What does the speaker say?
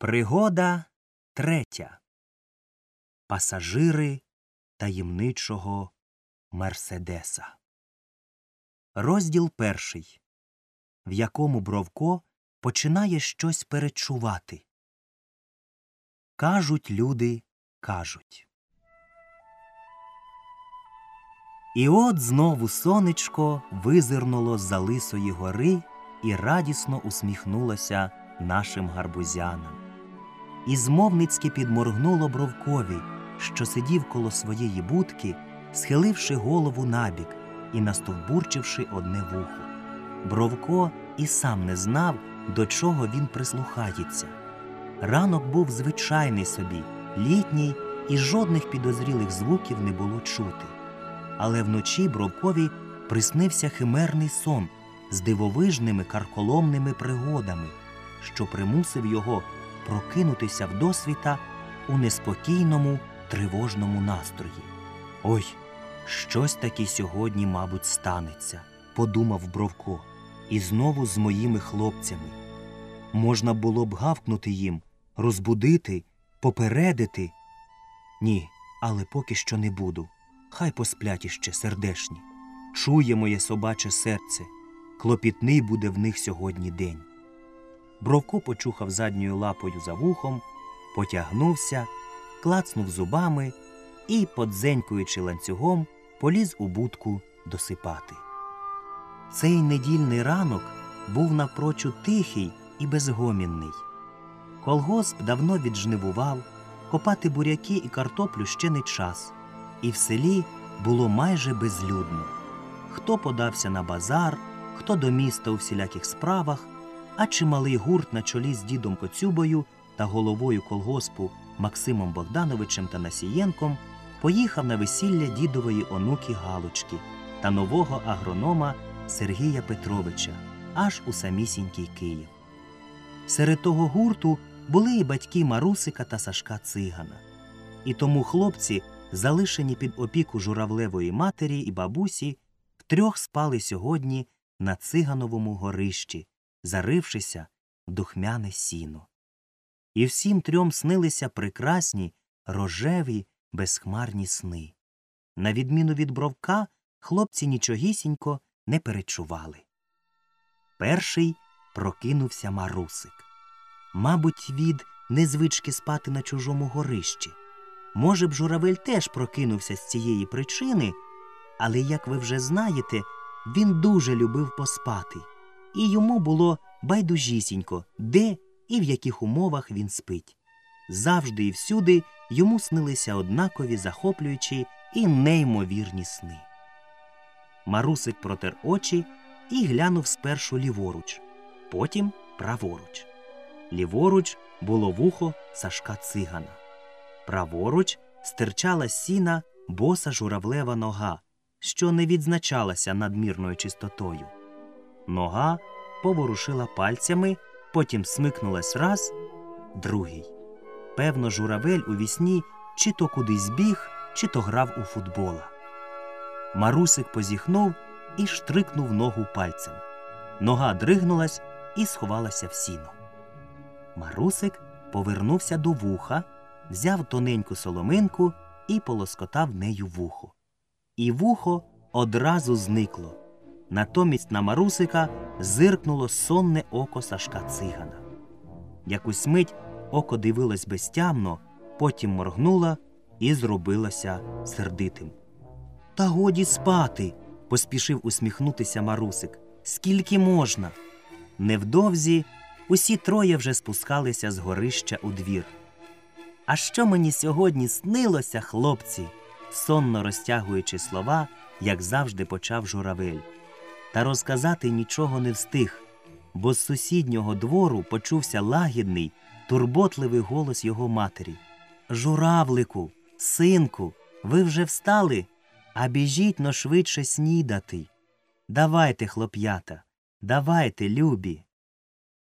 Пригода третя. Пасажири таємничого Мерседеса. Розділ перший, в якому Бровко починає щось перечувати. Кажуть люди, кажуть. І от знову сонечко визирнуло з за лисої гори і радісно усміхнулося нашим гарбузянам і змовницьки підморгнуло бровкові, що сидів коло своєї будки, схиливши голову набік і настовбурчивши одне вухо. Бровко і сам не знав, до чого він прислухається. Ранок був звичайний собі, літній, і жодних підозрілих звуків не було чути. Але вночі Бровкові приснився химерний сон з дивовижними карколомними пригодами, що примусив його прокинутися вдосвіта у неспокійному, тривожному настрої. Ой, щось таки сьогодні, мабуть, станеться, подумав Бровко, і знову з моїми хлопцями. Можна було б гавкнути їм, розбудити, попередити. Ні, але поки що не буду. Хай посплять іще сердешні. Чує моє собаче серце, клопітний буде в них сьогодні день. Бровко почухав задньою лапою за вухом, потягнувся, клацнув зубами і, подзенькуючи ланцюгом, поліз у будку досипати. Цей недільний ранок був напрочуд тихий і безгомінний. Колгосп давно віджнивував, копати буряки і картоплю ще не час, і в селі було майже безлюдно. Хто подався на базар, хто до міста у всіляких справах а чималий гурт на чолі з дідом Коцюбою та головою колгоспу Максимом Богдановичем та Насієнком поїхав на весілля дідової онуки Галочки та нового агронома Сергія Петровича аж у самісінький Київ. Серед того гурту були і батьки Марусика та Сашка Цигана. І тому хлопці, залишені під опіку журавлевої матері і бабусі, втрьох спали сьогодні на цигановому горищі, зарившися в духмяне сіно. І всім трьом снилися прекрасні, рожеві, безхмарні сни. На відміну від бровка, хлопці нічогісінько не перечували. Перший прокинувся марусик. Мабуть, від незвички спати на чужому горищі. Може б, журавель теж прокинувся з цієї причини, але, як ви вже знаєте, він дуже любив поспати і йому було байдужісінько, де і в яких умовах він спить. Завжди і всюди йому снилися однакові захоплюючі і неймовірні сни. Марусик протер очі і глянув спершу ліворуч, потім праворуч. Ліворуч було вухо Сашка цигана. Праворуч стирчала сіна боса журавлева нога, що не відзначалася надмірною чистотою. Нога поворушила пальцями, потім смикнулась раз, другий. Певно, журавель у вісні чи то кудись біг, чи то грав у футбола. Марусик позіхнув і штрикнув ногу пальцем. Нога дригнулась і сховалася в сіно. Марусик повернувся до вуха, взяв тоненьку соломинку і полоскотав нею вухо. І вухо одразу зникло. Натомість на Марусика зиркнуло сонне око Сашка цигана. Якусь мить око дивилось безтямно, потім моргнуло і зробилося сердитим. Та годі спати, поспішив усміхнутися Марусик. Скільки можна? Невдовзі усі троє вже спускалися з горища у двір. А що мені сьогодні снилося, хлопці? сонно розтягуючи слова, як завжди почав журавель та розказати нічого не встиг, бо з сусіднього двору почувся лагідний, турботливий голос його матері. Журавлику, синку, ви вже встали, а біжіть но швидше снідати. Давайте, хлоп'ята, давайте, любі.